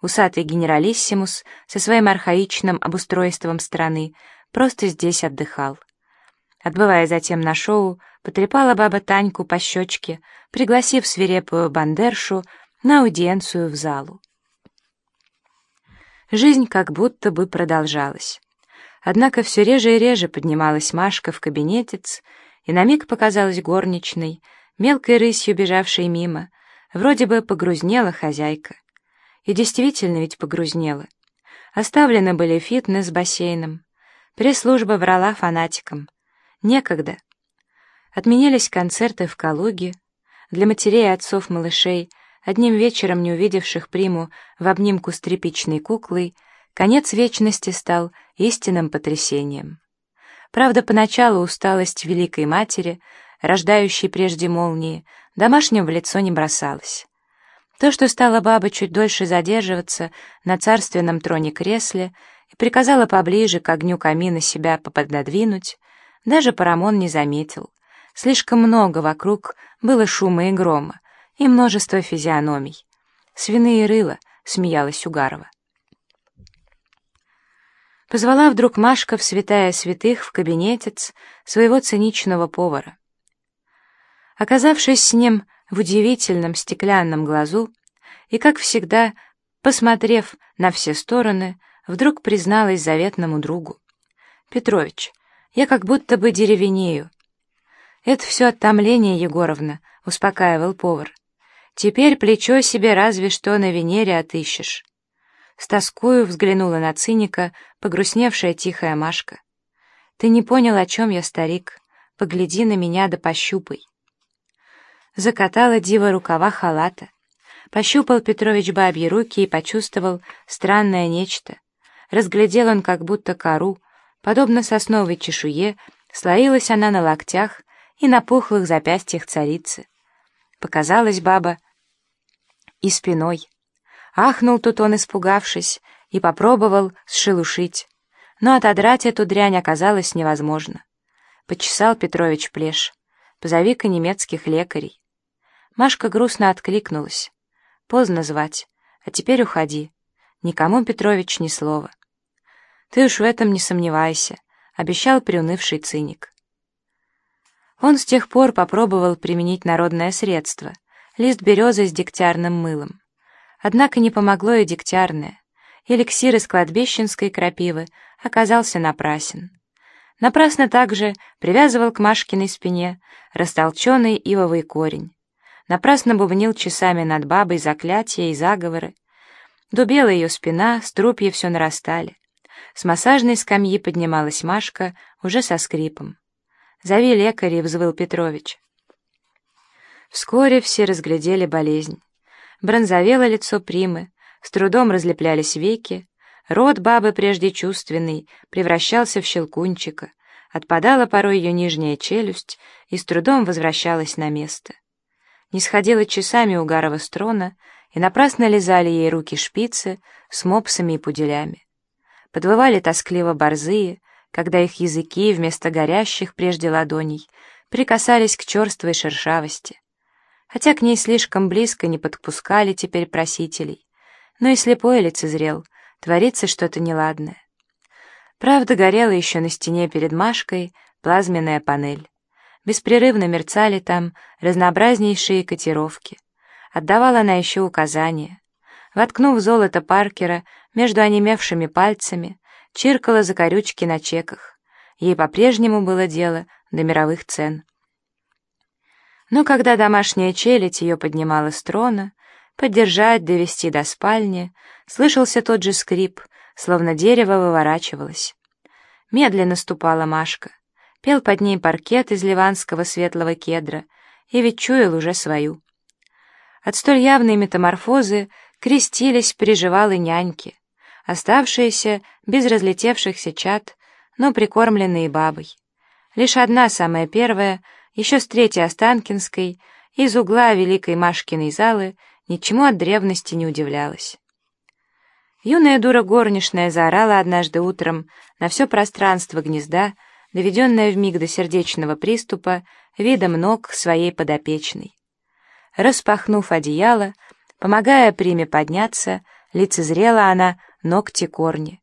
усатый генералиссимус со своим архаичным обустройством страны просто здесь отдыхал. Отбывая затем на шоу, потрепала баба Таньку по щечке, пригласив свирепую бандершу на аудиенцию в залу. Жизнь как будто бы продолжалась. Однако все реже и реже поднималась Машка в кабинетец, и на миг показалась горничной, мелкой рысью бежавшей мимо, вроде бы погрузнела хозяйка. И действительно ведь погрузнела. Оставлены были фитнес с бассейном. Пресс-служба врала фанатикам. Некогда. Отменились концерты в Калуге. Для матерей и отцов малышей, одним вечером не увидевших приму в обнимку с тряпичной куклой, конец вечности стал истинным потрясением. Правда, поначалу усталость Великой Матери, рождающей прежде молнии, домашним в лицо не бросалась. То, что стала баба чуть дольше задерживаться на царственном троне-кресле и приказала поближе к огню камина себя попододвинуть, даже Парамон не заметил. Слишком много вокруг было шума и грома, и множество физиономий. «Свиные рыла», — смеялась Угарова. Позвала вдруг Машка в святая святых в кабинетец своего циничного повара. Оказавшись с ним в удивительном стеклянном глазу и, как всегда, посмотрев на все стороны, вдруг призналась заветному другу. «Петрович, я как будто бы деревенею». «Это все от томления, Егоровна», — успокаивал повар. «Теперь плечо себе разве что на Венере отыщешь». С тоскою взглянула на циника, погрустневшая тихая Машка. «Ты не понял, о чем я, старик. Погляди на меня да пощупай». Закатала дива рукава халата. Пощупал Петрович бабьи руки и почувствовал странное нечто. Разглядел он как будто кору, подобно сосновой чешуе, слоилась она на локтях и на пухлых запястьях царицы. Показалась баба и спиной. Ахнул тут он, испугавшись, и попробовал сшелушить. Но отодрать эту дрянь оказалось невозможно. Почесал Петрович плешь. Позови-ка немецких лекарей. Машка грустно откликнулась. «Поздно звать, а теперь уходи. Никому, Петрович, ни слова». «Ты уж в этом не сомневайся», — обещал приунывший циник. Он с тех пор попробовал применить народное средство — лист березы с дегтярным мылом. Однако не помогло и дегтярное. Эликсир из кладбищенской крапивы оказался напрасен. Напрасно также привязывал к Машкиной спине растолченный ивовый корень напрасно бубнил часами над бабой заклятия и заговоры. Дубела ее спина, струпья все нарастали. С массажной скамьи поднималась Машка уже со скрипом. «Зови лекаря», — взвыл Петрович. Вскоре все разглядели болезнь. Бронзовело лицо Примы, с трудом разлеплялись веки, рот бабы, прежде чувственный, превращался в щелкунчика, отпадала порой ее нижняя челюсть и с трудом возвращалась на место не сходила часами у Гарова с и напрасно лизали ей руки шпицы с мопсами и пуделями. Подвывали тоскливо борзые, когда их языки вместо горящих прежде ладоней прикасались к черствой шершавости. Хотя к ней слишком близко не подпускали теперь просителей, но и слепой лицезрел, творится что-то неладное. Правда, горела еще на стене перед Машкой плазменная панель. Беспрерывно мерцали там разнообразнейшие котировки. Отдавала она еще указания. Воткнув золото Паркера между онемевшими пальцами, чиркала закорючки на чеках. Ей по-прежнему было дело до мировых цен. Но когда домашняя челядь ее поднимала с трона, поддержать, довести до спальни, слышался тот же скрип, словно дерево выворачивалось. Медленно ступала Машка. Пел под ней паркет из ливанского светлого кедра, и ведь чуял уже свою. От столь явной метаморфозы крестились приживалы няньки, оставшиеся без разлетевшихся чад, но прикормленные бабой. Лишь одна, самая первая, еще с третьей Останкинской, из угла Великой Машкиной залы, ничему от древности не удивлялась. Юная дура горничная заорала однажды утром на все пространство гнезда, доведенная вмиг до сердечного приступа видом ног своей подопечной. Распахнув одеяло, помогая Приме подняться, лицезрела она ногти-корни.